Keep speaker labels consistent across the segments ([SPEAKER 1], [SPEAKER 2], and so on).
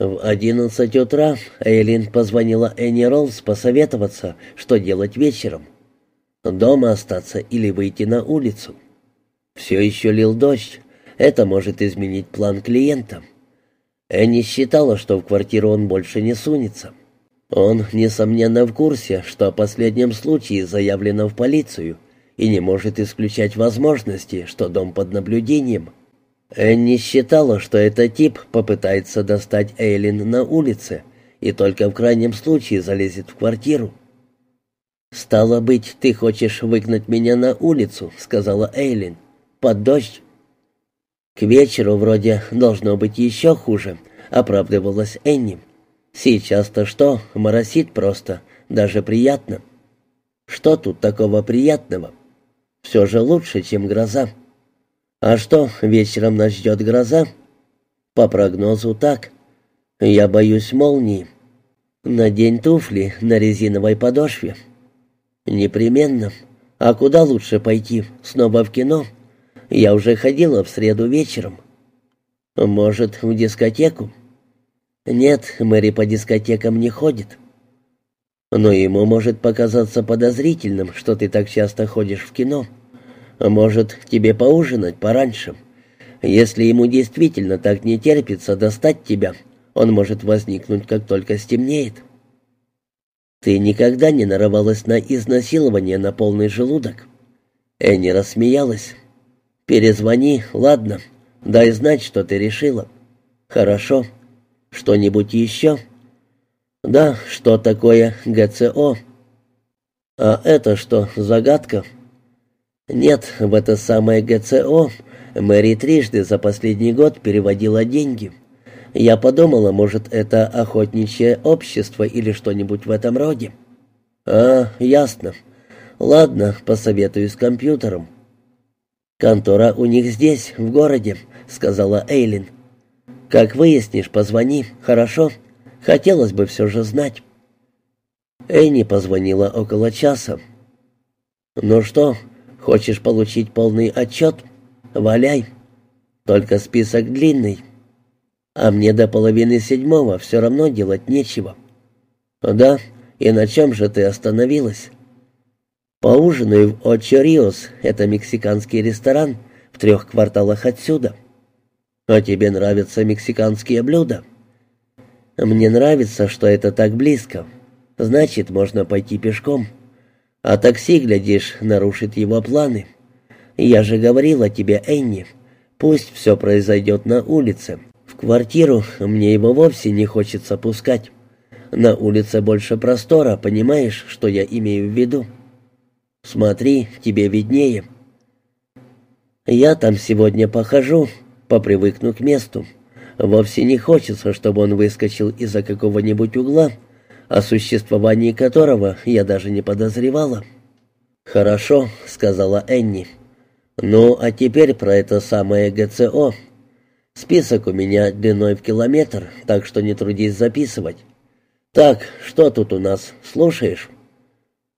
[SPEAKER 1] В одиннадцать утра Эйлин позвонила Энни Роллс посоветоваться, что делать вечером. Дома остаться или выйти на улицу. Все еще лил дождь. Это может изменить план клиента. Энни считала, что в квартиру он больше не сунется. Он, несомненно, в курсе, что о последнем случае заявлено в полицию и не может исключать возможности, что дом под наблюдением. Энни считала, что этот тип попытается достать Эйлин на улице и только в крайнем случае залезет в квартиру. «Стало быть, ты хочешь выгнать меня на улицу», — сказала Эйлин. «Под дождь». «К вечеру вроде должно быть еще хуже», — оправдывалась Энни. «Сейчас-то что, моросит просто, даже приятно». «Что тут такого приятного?» «Все же лучше, чем гроза». «А что, вечером нас ждет гроза?» «По прогнозу так. Я боюсь молнии. Надень туфли на резиновой подошве». «Непременно. А куда лучше пойти? Снова в кино? Я уже ходила в среду вечером». «Может, в дискотеку?» «Нет, Мэри по дискотекам не ходит». «Но ему может показаться подозрительным, что ты так часто ходишь в кино. Может, тебе поужинать пораньше? Если ему действительно так не терпится достать тебя, он может возникнуть, как только стемнеет». «Ты никогда не нарывалась на изнасилование на полный желудок?» Энни рассмеялась. «Перезвони, ладно. Дай знать, что ты решила». «Хорошо. Что-нибудь еще?» «Да, что такое ГЦО?» «А это что, загадка?» «Нет, в это самое ГЦО Мэри трижды за последний год переводила деньги». Я подумала, может, это охотничье общество или что-нибудь в этом роде. А, ясно. Ладно, посоветую с компьютером. Контора у них здесь, в городе, сказала Эйлин. Как выяснишь, позвони, хорошо? Хотелось бы все же знать. Эйни позвонила около часа. «Ну что, хочешь получить полный отчет? Валяй. Только список длинный. А мне до половины седьмого все равно делать нечего. Да, и на чем же ты остановилась? Поужинаю в Очо Риос, это мексиканский ресторан в трех кварталах отсюда. А тебе нравятся мексиканские блюда? Мне нравится, что это так близко. Значит, можно пойти пешком. А такси, глядишь, нарушит его планы. Я же говорила тебе, Энни, пусть все произойдет на улице, в квартиру мне его вовсе не хочется пускать. На улице больше простора, понимаешь, что я имею в виду? Смотри, тебе виднее. Я там сегодня похожу, попривыкну к месту. Вовсе не хочется, чтобы он выскочил из-за какого-нибудь угла, о существовании которого я даже не подозревала. «Хорошо», — сказала Энни. «Ну, а теперь про это самое ГЦО. Список у меня длиной в километр, так что не трудись записывать. Так, что тут у нас, слушаешь?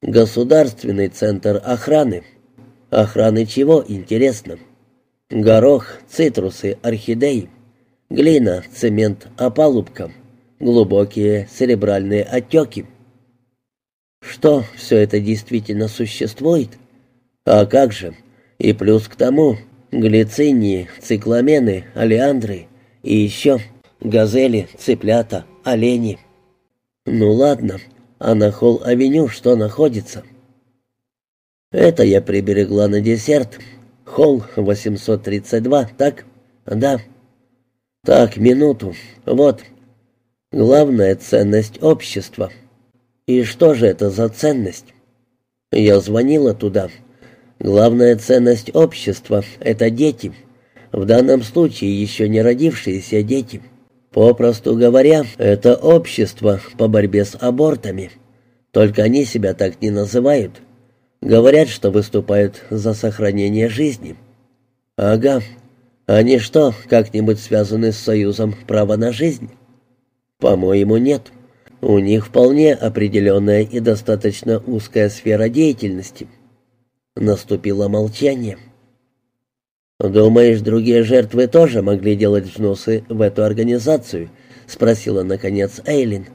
[SPEAKER 1] Государственный центр охраны. Охраны чего, интересно? Горох, цитрусы, орхидеи. Глина, цемент, опалубка. Глубокие церебральные отеки. Что, все это действительно существует? А как же? И плюс к тому, глицинии, цикламены, алиандры и еще газели, цыплята, олени. Ну ладно, а на Холл-авеню что находится? Это я приберегла на десерт. Холл 832, так? Да. Так, минуту. Вот. Главная ценность общества. И что же это за ценность? Я звонила туда. Главная ценность общества — это дети. В данном случае еще не родившиеся дети. Попросту говоря, это общество по борьбе с абортами. Только они себя так не называют. Говорят, что выступают за сохранение жизни. Ага. Они что, как-нибудь связаны с Союзом права на жизнь? По-моему, нет. У них вполне определенная и достаточно узкая сфера деятельности — Наступило молчание. «Думаешь, другие жертвы тоже могли делать взносы в эту организацию?» — спросила, наконец, Эйлин.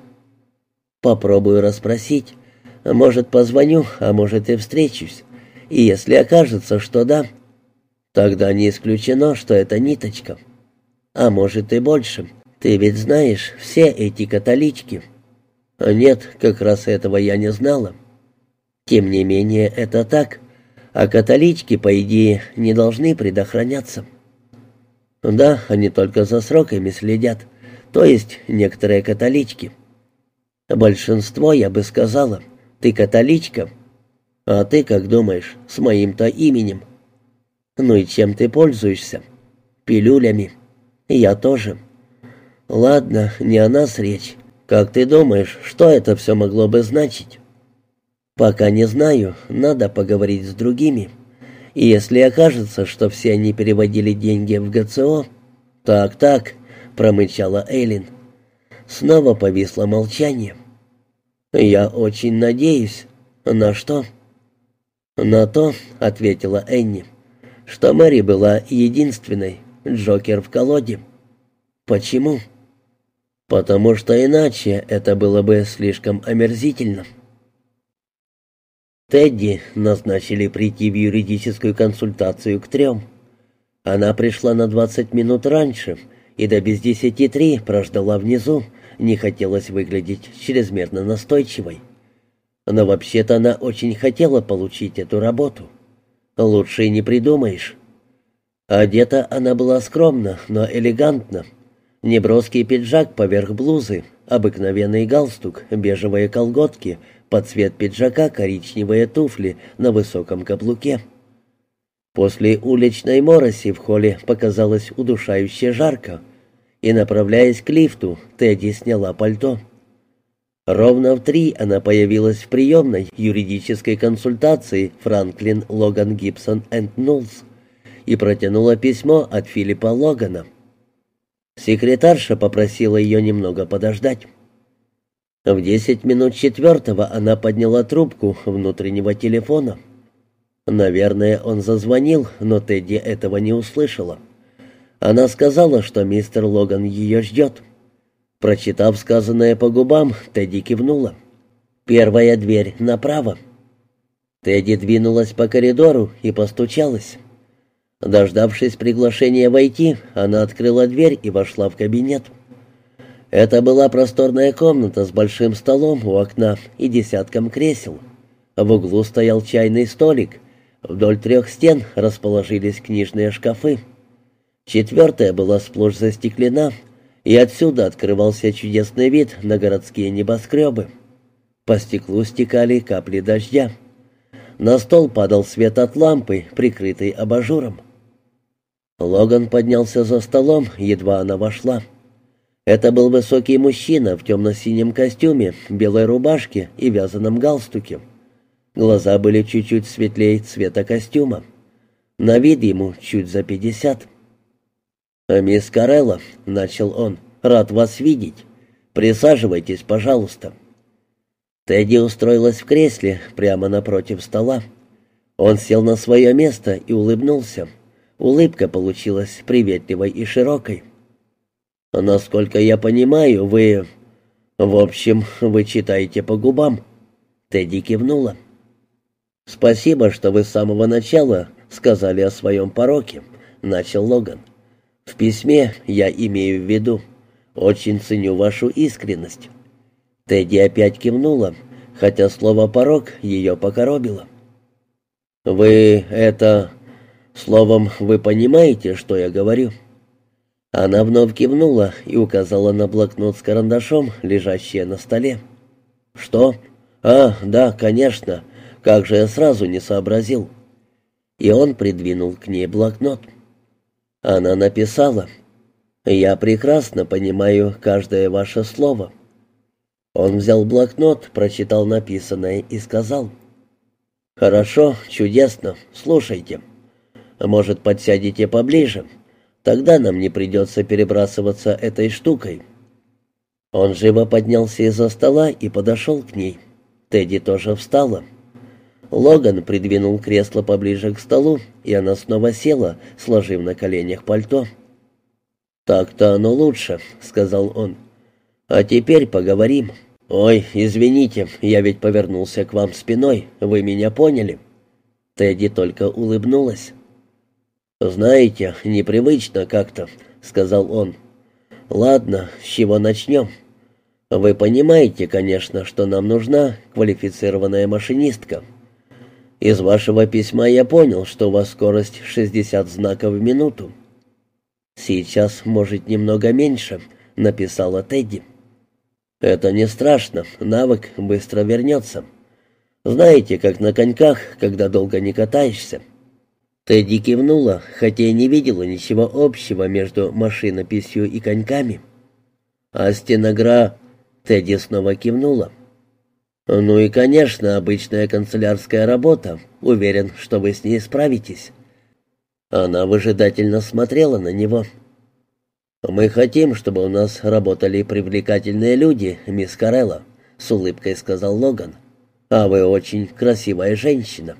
[SPEAKER 1] «Попробую расспросить. Может, позвоню, а может, и встречусь. И если окажется, что да, тогда не исключено, что это ниточка. А может, и больше. Ты ведь знаешь, все эти католички». «Нет, как раз этого я не знала». «Тем не менее, это так» а католички, по идее, не должны предохраняться. Да, они только за сроками следят, то есть некоторые католички. Большинство, я бы сказала, ты католичка, а ты, как думаешь, с моим-то именем? Ну и чем ты пользуешься? Пилюлями. Я тоже. Ладно, не о нас речь. Как ты думаешь, что это все могло бы значить? «Пока не знаю, надо поговорить с другими. И если окажется, что все они переводили деньги в ГЦО...» «Так-так», — промычала Эйлин. Снова повисло молчание. «Я очень надеюсь. На что?» «На то», — ответила Энни, — «что Мэри была единственной, Джокер в колоде». «Почему?» «Потому что иначе это было бы слишком омерзительно». Тедди назначили прийти в юридическую консультацию к трем. Она пришла на двадцать минут раньше и до без десяти три прождала внизу, не хотелось выглядеть чрезмерно настойчивой. Но вообще-то она очень хотела получить эту работу. Лучше и не придумаешь. Одета она была скромно, но элегантно. Неброский пиджак поверх блузы, обыкновенный галстук, бежевые колготки — под цвет пиджака коричневые туфли на высоком каблуке. После уличной мороси в холле показалось удушающе жарко, и, направляясь к лифту, Тедди сняла пальто. Ровно в три она появилась в приемной юридической консультации Франклин Логан Гибсон энд Нулс и протянула письмо от Филиппа Логана. Секретарша попросила ее немного подождать. В десять минут четвертого она подняла трубку внутреннего телефона. Наверное, он зазвонил, но Тедди этого не услышала. Она сказала, что мистер Логан ее ждет. Прочитав сказанное по губам, Тедди кивнула. «Первая дверь направо». Тедди двинулась по коридору и постучалась. Дождавшись приглашения войти, она открыла дверь и вошла в кабинет. Это была просторная комната с большим столом у окна и десятком кресел. В углу стоял чайный столик. Вдоль трех стен расположились книжные шкафы. Четвертая была сплошь застеклена, и отсюда открывался чудесный вид на городские небоскребы. По стеклу стекали капли дождя. На стол падал свет от лампы, прикрытой абажуром. Логан поднялся за столом, едва она вошла. Это был высокий мужчина в темно-синем костюме, белой рубашке и вязаном галстуке. Глаза были чуть-чуть светлее цвета костюма. На вид ему чуть за пятьдесят. «Мисс Карелла», — начал он, — «рад вас видеть. Присаживайтесь, пожалуйста». Тедди устроилась в кресле прямо напротив стола. Он сел на свое место и улыбнулся. Улыбка получилась приветливой и широкой. «Насколько я понимаю, вы... В общем, вы читаете по губам». Тедди кивнула. «Спасибо, что вы с самого начала сказали о своем пороке», — начал Логан. «В письме я имею в виду. Очень ценю вашу искренность». Тедди опять кивнула, хотя слово «порок» ее покоробило. «Вы это... Словом, вы понимаете, что я говорю?» Она вновь кивнула и указала на блокнот с карандашом, лежащий на столе. «Что? А, да, конечно. Как же я сразу не сообразил». И он придвинул к ней блокнот. Она написала. «Я прекрасно понимаю каждое ваше слово». Он взял блокнот, прочитал написанное и сказал. «Хорошо, чудесно, слушайте. Может, подсядете поближе?» Тогда нам не придется перебрасываться этой штукой». Он живо поднялся из-за стола и подошел к ней. Тедди тоже встала. Логан придвинул кресло поближе к столу, и она снова села, сложив на коленях пальто. «Так-то оно лучше», — сказал он. «А теперь поговорим». «Ой, извините, я ведь повернулся к вам спиной, вы меня поняли?» Тедди только улыбнулась. «Знаете, непривычно как-то», — сказал он. «Ладно, с чего начнем?» «Вы понимаете, конечно, что нам нужна квалифицированная машинистка. Из вашего письма я понял, что у вас скорость 60 знаков в минуту. Сейчас, может, немного меньше», — написала Тедди. «Это не страшно, навык быстро вернется. Знаете, как на коньках, когда долго не катаешься». Тедди кивнула, хотя и не видела ничего общего между машинописью и коньками. «А стеногра...» Тедди снова кивнула. «Ну и, конечно, обычная канцелярская работа. Уверен, что вы с ней справитесь». Она выжидательно смотрела на него. «Мы хотим, чтобы у нас работали привлекательные люди, мисс Карелла», — с улыбкой сказал Логан. «А вы очень красивая женщина».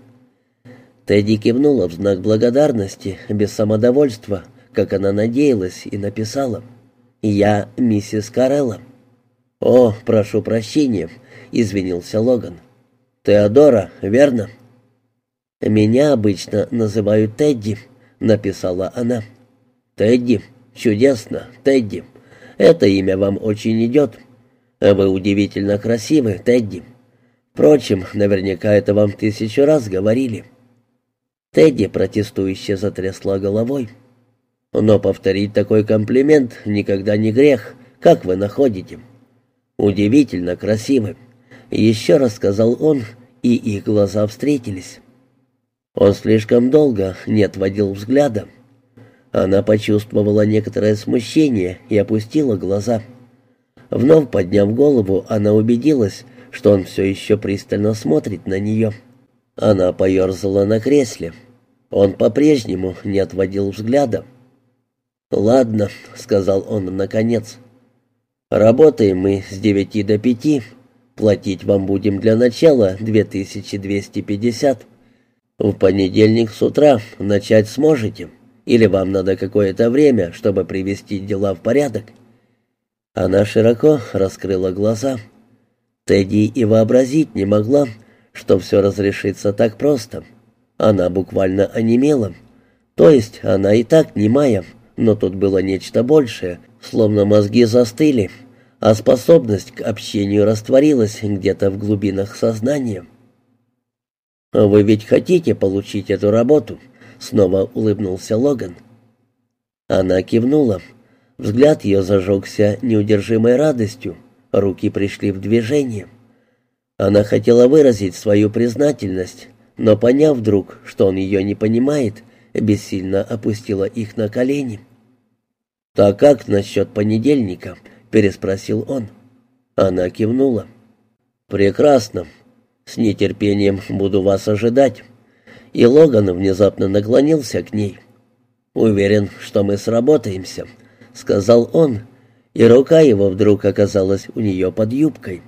[SPEAKER 1] Тедди кивнула в знак благодарности, без самодовольства, как она надеялась, и написала. «Я миссис Карелла». «О, прошу прощения», — извинился Логан. «Теодора, верно?» «Меня обычно называют Тедди», — написала она. «Тедди? Чудесно, Тедди. Это имя вам очень идет. Вы удивительно красивы, Тедди. Впрочем, наверняка это вам тысячу раз говорили». Тедди протестующе затрясла головой. «Но повторить такой комплимент никогда не грех. Как вы находите?» «Удивительно красивым». Еще раз сказал он, и их глаза встретились. Он слишком долго не отводил взгляда. Она почувствовала некоторое смущение и опустила глаза. Вновь подняв голову, она убедилась, что он все еще пристально смотрит на нее. Она поерзала на кресле. Он по-прежнему не отводил взгляда. «Ладно», — сказал он наконец. «Работаем мы с девяти до пяти. Платить вам будем для начала две тысячи двести пятьдесят. В понедельник с утра начать сможете? Или вам надо какое-то время, чтобы привести дела в порядок?» Она широко раскрыла глаза. Тедди и вообразить не могла, что все разрешится так просто. Она буквально онемела. То есть она и так немая, но тут было нечто большее, словно мозги застыли, а способность к общению растворилась где-то в глубинах сознания. «Вы ведь хотите получить эту работу?» — снова улыбнулся Логан. Она кивнула. Взгляд ее зажегся неудержимой радостью, руки пришли в движение — она хотела выразить свою признательность, но, поняв вдруг, что он ее не понимает, бессильно опустила их на колени. «Так как насчет понедельника?» — переспросил он. Она кивнула. «Прекрасно. С нетерпением буду вас ожидать». И Логан внезапно наклонился к ней. «Уверен, что мы сработаемся», — сказал он, и рука его вдруг оказалась у нее под юбкой.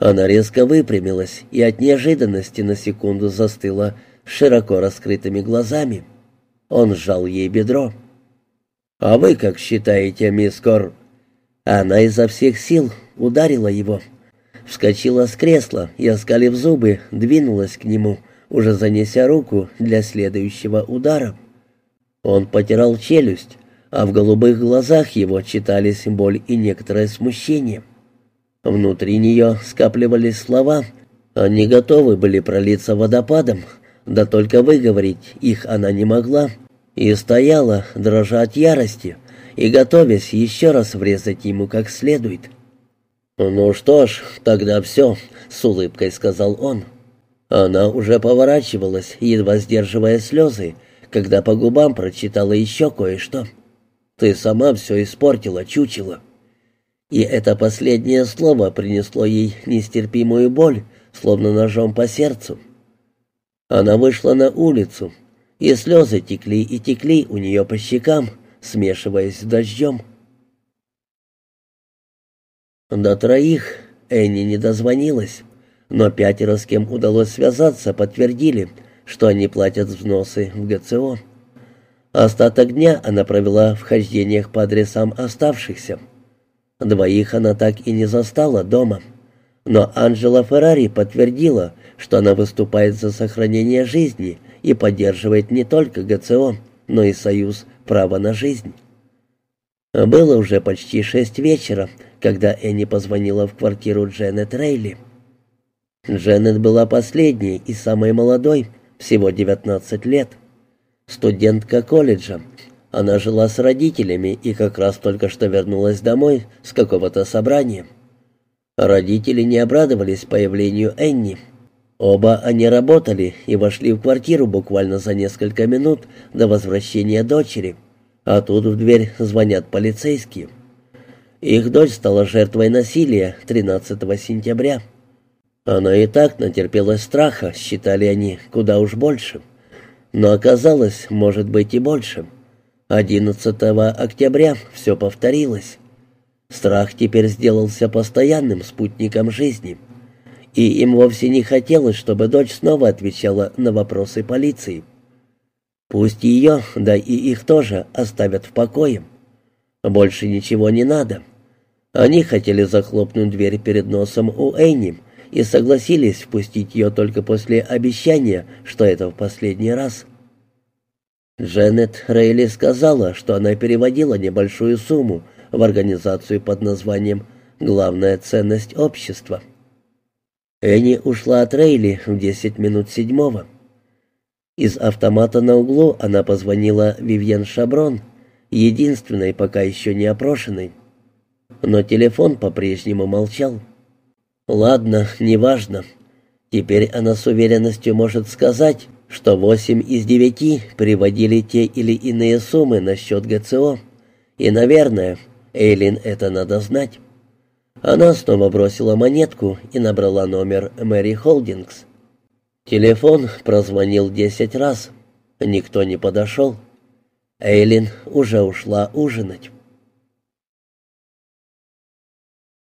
[SPEAKER 1] Она резко выпрямилась и от неожиданности на секунду застыла широко раскрытыми глазами. Он сжал ей бедро. «А вы как считаете, мисс Кор?» Она изо всех сил ударила его. Вскочила с кресла и, оскалив зубы, двинулась к нему, уже занеся руку для следующего удара. Он потирал челюсть, а в голубых глазах его читались боль и некоторое смущение. Внутри нее скапливались слова. Они готовы были пролиться водопадом, да только выговорить их она не могла. И стояла, дрожа от ярости, и готовясь еще раз врезать ему как следует. «Ну что ж, тогда все», — с улыбкой сказал он. Она уже поворачивалась, едва сдерживая слезы, когда по губам прочитала еще кое-что. «Ты сама все испортила, чучело». И это последнее слово принесло ей нестерпимую боль, словно ножом по сердцу. Она вышла на улицу, и слезы текли и текли у нее по щекам, смешиваясь с дождем. До троих Энни не дозвонилась. но пятеро, с кем удалось связаться, подтвердили, что они платят взносы в ГЦО. Остаток дня она провела в хождениях по адресам оставшихся. Двоих она так и не застала дома. Но Анджела Феррари подтвердила, что она выступает за сохранение жизни и поддерживает не только ГЦО, но и Союз права на жизнь. Было уже почти шесть вечера, когда Энни позвонила в квартиру Дженнет Рейли. Дженнет была последней и самой молодой, всего 19 лет. Студентка колледжа. Она жила с родителями и как раз только что вернулась домой с какого-то собрания. Родители не обрадовались появлению Энни. Оба они работали и вошли в квартиру буквально за несколько минут до возвращения дочери, а тут в дверь звонят полицейские. Их дочь стала жертвой насилия 13 сентября. Она и так натерпелась страха, считали они, куда уж больше. Но оказалось, может быть и больше. 11 октября все повторилось. Страх теперь сделался постоянным спутником жизни. И им вовсе не хотелось, чтобы дочь снова отвечала на вопросы полиции. Пусть ее, да и их тоже, оставят в покое. Больше ничего не надо. Они хотели захлопнуть дверь перед носом у Эйни и согласились впустить ее только после обещания, что это в последний раз. Дженнет Рейли сказала, что она переводила небольшую сумму в организацию под названием «Главная ценность общества». Энни ушла от Рейли в десять минут седьмого. Из автомата на углу она позвонила Вивьен Шаброн, единственной пока еще не опрошенной. Но телефон по-прежнему молчал. Ладно, неважно. Теперь она с уверенностью может сказать, что восемь из девяти приводили те или иные суммы на счет ГЦО. И, наверное, Эйлин это надо знать. Она снова бросила монетку и набрала номер Мэри Холдингс. Телефон прозвонил десять раз. Никто не подошел. Эйлин уже ушла ужинать.